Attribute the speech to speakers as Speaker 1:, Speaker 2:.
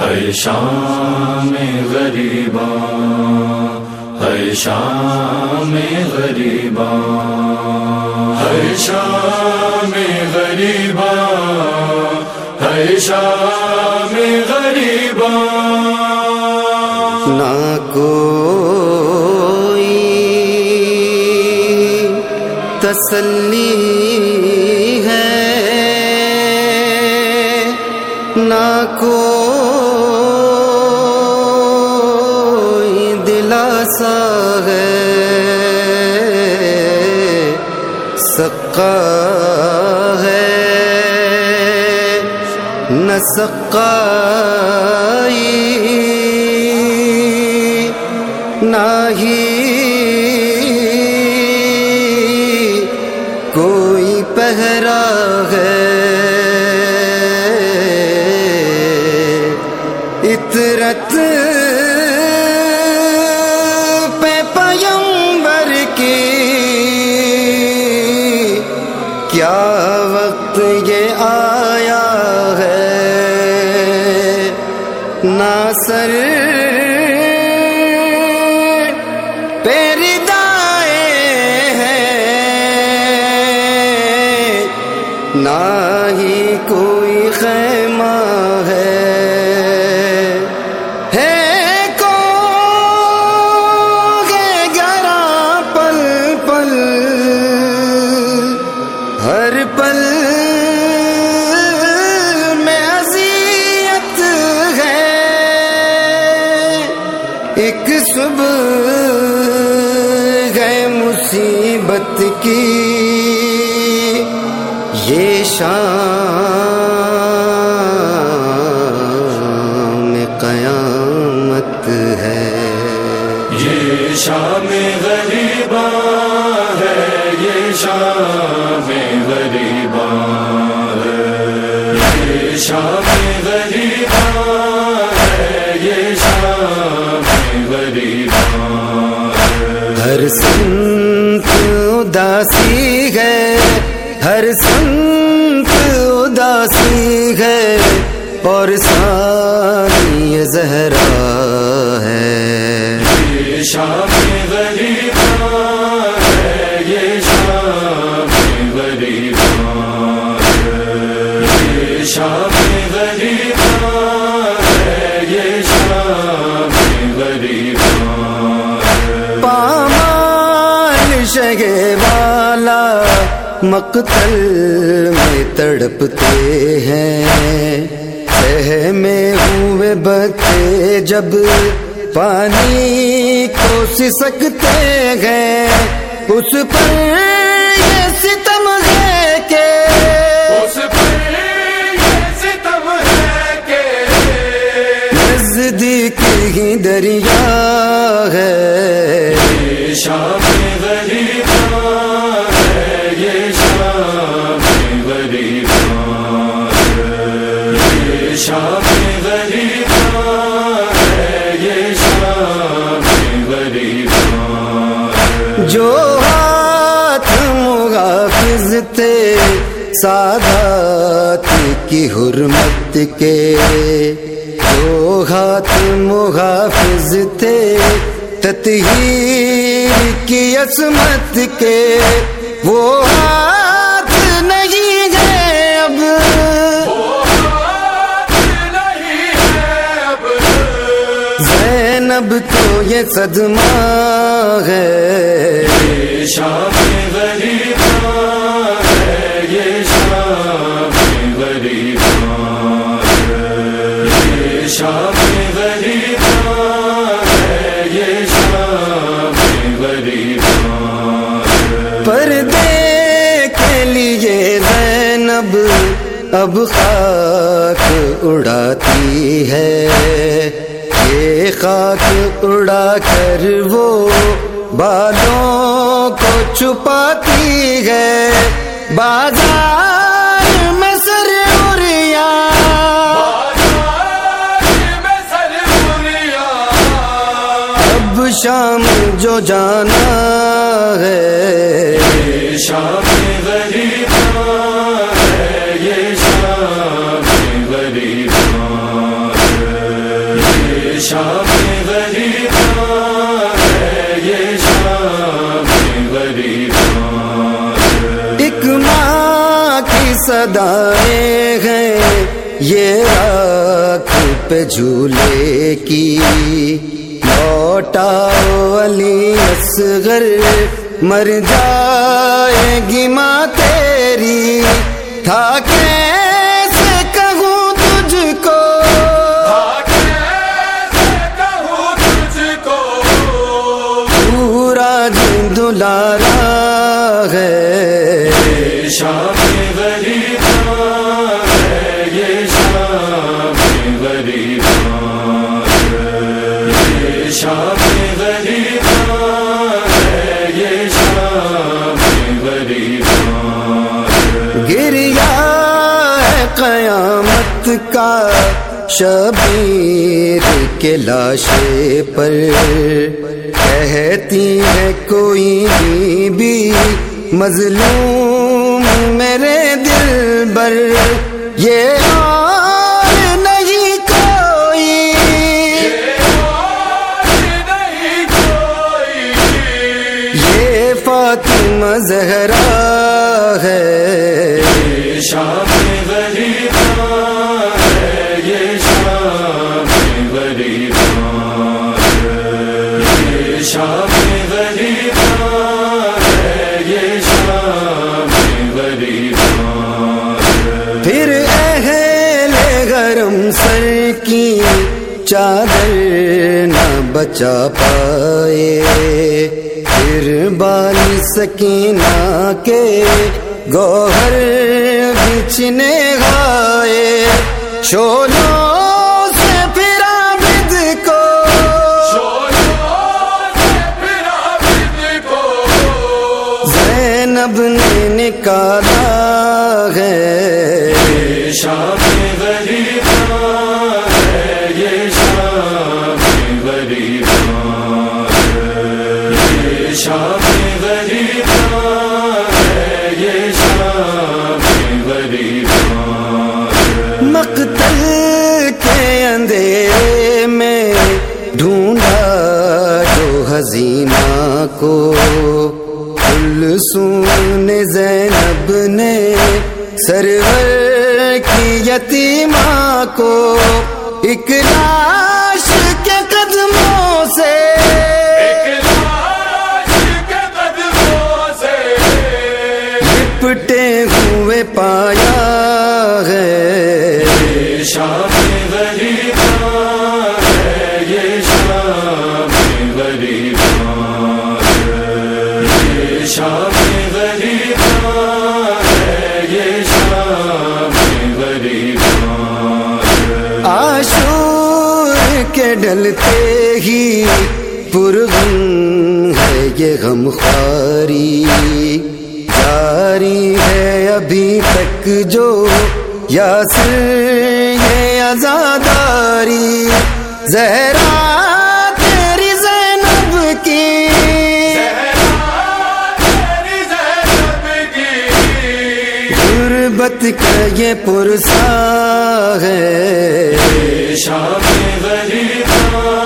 Speaker 1: ہے شام غریباں ہے شام غریباں۔ ہے شام غریباں ہے شام غریباں۔
Speaker 2: نہ کوئی تسلی ہے، نہ کوئی سا ہے سکا ہے نہ سکائی نہ ہی کیا وقت یہ آیا ہے؟ ناصر۔ پیردائے ہیں۔ نہ ہی کوئی خیمہ ہے۔ جب گئے مصیبت کی یہ شام ہر سنت اداسی ہے ہر سنت اداسی ہے اور سانی زہرا ہے۔ شگے والا مقتل میں تڑپتے ہیں۔ سہ میں ہوئے بتے جب پانی کو سسکتے گئے اس پر یہ ستم ہے کہ
Speaker 1: اس پر یہ ستم ہے کہ
Speaker 2: نزدیک ہی دریا ہے۔ سادات کی حرمت کے جو ہاتھ محافظ تھے، تطہیر کی عصمت کے۔ وہ ہاتھ نہیں ہے اب۔ زینب کو یہ صدمہ ہے۔ پردے کے لیے زینب اب خاک اڑاتی ہے۔ یہ خاک اڑا کر وہ بالوں کو چھپاتی ہے۔ بازار شام جو جانا ہے۔
Speaker 1: شام ہے یہ شام ہے یہ شام
Speaker 2: کی ہیں، یہ راکھ پہ جھولے کی۔ لوٹاؤ علی اصغر مر جائے گی ماں تیری۔ تھا کیسے کہوں تجھ کو؟ پورا دن دلارا ہے۔
Speaker 1: شام غریباں
Speaker 2: قیامت کا شبیر کے لاشے پر کہتی ہے کوئی بھی مظلوم میرے دل بر یہ اور نہیں
Speaker 1: نہیں کوئی
Speaker 2: یہ فاطمہ زہرا
Speaker 1: شام ہے، یہ شام
Speaker 2: پھر اہل گرم سر کی چادر نہ بچا پائے۔ پھر بالی سکینہ کے گوہر بچنے گائے۔ شولوں زینب نے نکالا ہے۔ سرور کی یتیمہ کو ایک لاش کے قدموں سے لپٹے ہوئے پایا ہے کے ڈلتے ہی پرغم ہے یہ غم خواری جاری ہے ابھی تک جو یاسر یہ آزاداری۔ زہرا غیرت کا یہ پرسا ہے۔ شام غریباں